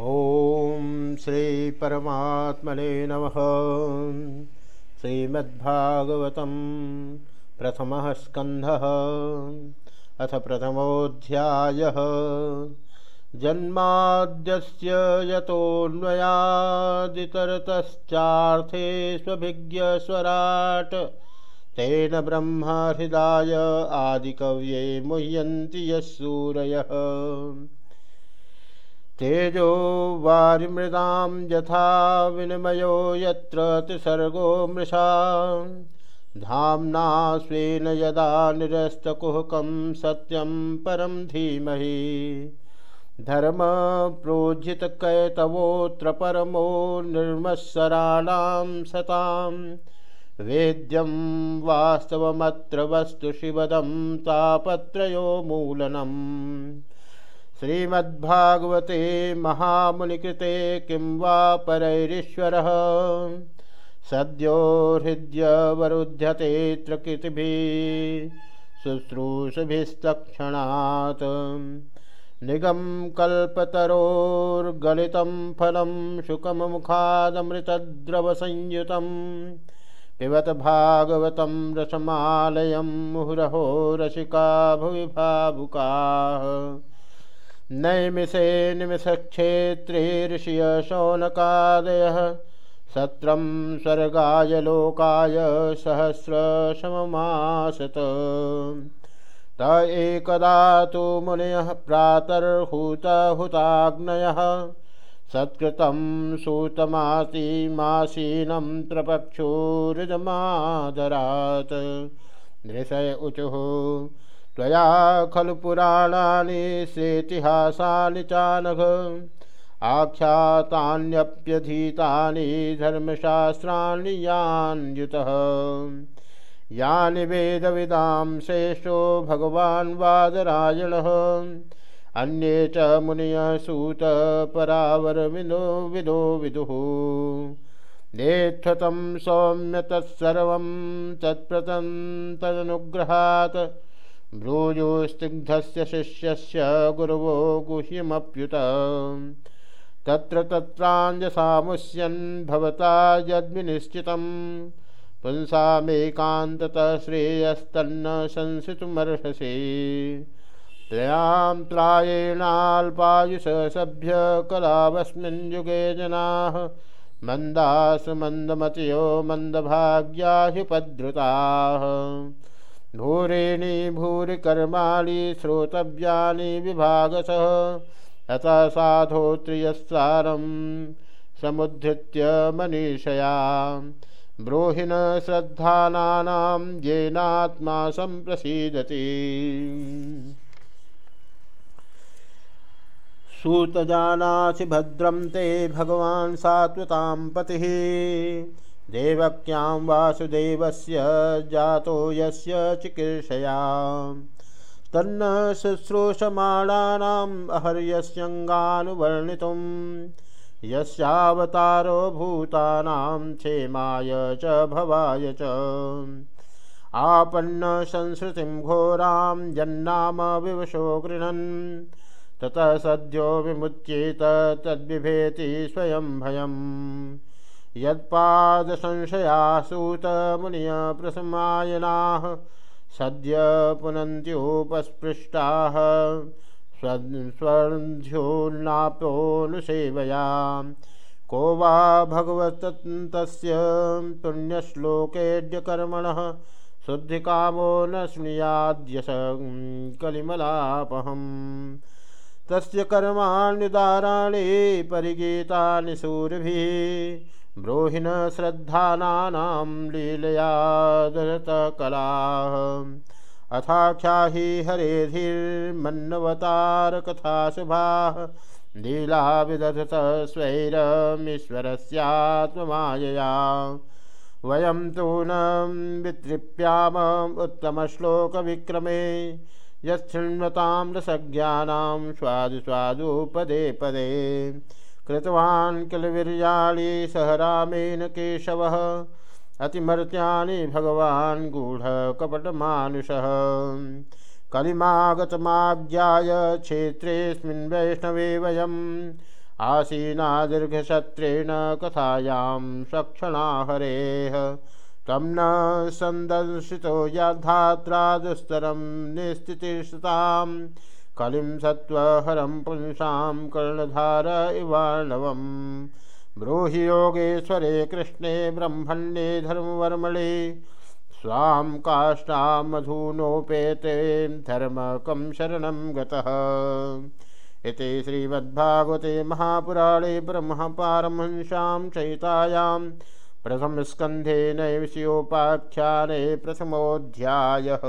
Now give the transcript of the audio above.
ॐ श्रीपरमात्मने नमः। श्रीमद्भागवतं प्रथमः स्कन्धः। अथ प्रथमोऽध्यायः। जन्माद्यस्य यतोऽन्वयादितरतश्चार्थे स्वभिज्ञस्वराट्। तेन ब्रह्महृदाय आदिकव्ये मुह्यन्ति यः सूरयः। तेजो वारिमृदां यथा विनिमयो यत्र त्रिसर्गो मृषा। धाम्ना स्वेन यदा निरस्तकुहकं सत्यं परं धीमहि। धर्मप्रोज्झितकैतवोऽत्र परमो निर्मत्सराणां सतां। वेद्यं वास्तवमत्र वस्तु शिवदं तापत्रयो मूलनम्। श्रीमद्भागवते महामुनिकृते किं वा परैरीश्वरः। सद्यो हृद्यवरुध्यतेऽत्र कृतिभिः शुश्रूषभिस्तक्षणात्। निगं कल्पतरोर्गलितं फलं शुकममुखादमृतद्रवसंयुतं पिबत भागवतं रसमालयं मुहुरहो रसिका भुवि भावुकाः नैमिषे निमिषक्षेत्रे ऋषिय शौनकादयः सत्रं स्वर्गाय लोकाय सहस्रशममासत। त एकदा तु मुनयः प्रातर्हूतहुताग्नयः। सत्कृतं सूतमासीमासीनं प्रपक्षोरुजमादरात् नृषय ऊचुः त्वया खलु पुराणानि सेतिहासानि चानघ आख्यातान्यप्यधीतानि धर्मशास्त्राणि यान्युतः। यानि वेदविदां श्रेष्ठो भगवान् वादरायणः। अन्ये च मुनयः सूतपरावरविदो विदो विदुः। नेत्थतं सौम्य तत्सर्वं तत्प्रतन्तदनुग्रहात्। भ्रूयोस्तिग्धस्य शिष्यस्य गुरवो गुह्यमप्युत। तत्र तत्राञ्जसामुष्यन् भवता यद्विनिश्चितं पुंसामेकान्ततः श्रेयस्तन्न संसितुमर्हसि। त्रयां त्रायेणाल्पायुषसभ्यकलावस्मिन् युगे जनाः मन्दासु मन्दमतयो मन्दभाग्या भूरिणी भूरि कर्माणि श्रोतव्यानि विभागसः अतः साधोत्रियस्सारं समुद्धृत्य मनीषया। ब्रूहिण श्रद्धानानां येनात्मा सम्प्रसीदति। सूतजानासि भद्रं ते भगवान् सात्वतां पतिः। देवक्यां वासुदेवस्य जातो यस्य चिकीर्षया तन्न शुश्रूषमाणानाम् अहर्यस्यङ्गानुवर्णितुं यस्यावतारो भूतानां क्षेमाय च भवाय च। आपन्न संस्कृतिं घोरां यन्नाम विवशो गृह्णन्। ततः सद्यो विमुच्येत तद्बिभेति स्वयं भयम्। यत्पादसंशयासूतमुनिय प्रसमायनाः सद्य पुनन्त्युपस्पृष्टाः स्वर्ध्योन्नापोऽनुसेवया को वा भगवतस्य पुण्यश्लोकेऽद्यकर्मणः शुद्धिकामो न स्नुयाद्यस कलिमलापहम् तस्य कर्माण्युदाराणि परिगीतानि सूरिभिः ब्रूहिण श्रद्धानानां लीलया दशतकलाः अथाख्याहि हरेधिर्मन्नवतारकथाशुभाः लीला विदधत स्वैरमीश्वरस्यात्ममायया। वयं तु न वितृप्याम उत्तमश्लोकविक्रमे। यच्छृण्वतां स्वादु स्वादु पदे पदे कृतवान् किल वीर्याणि सह रामेण केशवः। अतिमर्त्यानि भगवान् गूढकपटमानुषः कलिमागतमाज्ञाय क्षेत्रेऽस्मिन् वैष्णवे वयम्। आसीना दीर्घशत्रेण कथायां सक्षणा हरेः तं न सन्दंशितो याधात्रादुस्तरं निस्थितिस्तां कलिं सत्त्वहरं पुंसां कर्णधार इवार्णवम् ब्रूहि योगेश्वरे कृष्णे ब्रह्मण्ये धर्मवर्मणे। स्वां काष्ठामधूनोपेते धर्मकं शरणं गतः। इति श्रीमद्भागवते महापुराणे ब्रह्मपारमहंस्यां चयितायां प्रथमस्कन्धे नैवस्योपाख्याने प्रथमोऽध्यायः।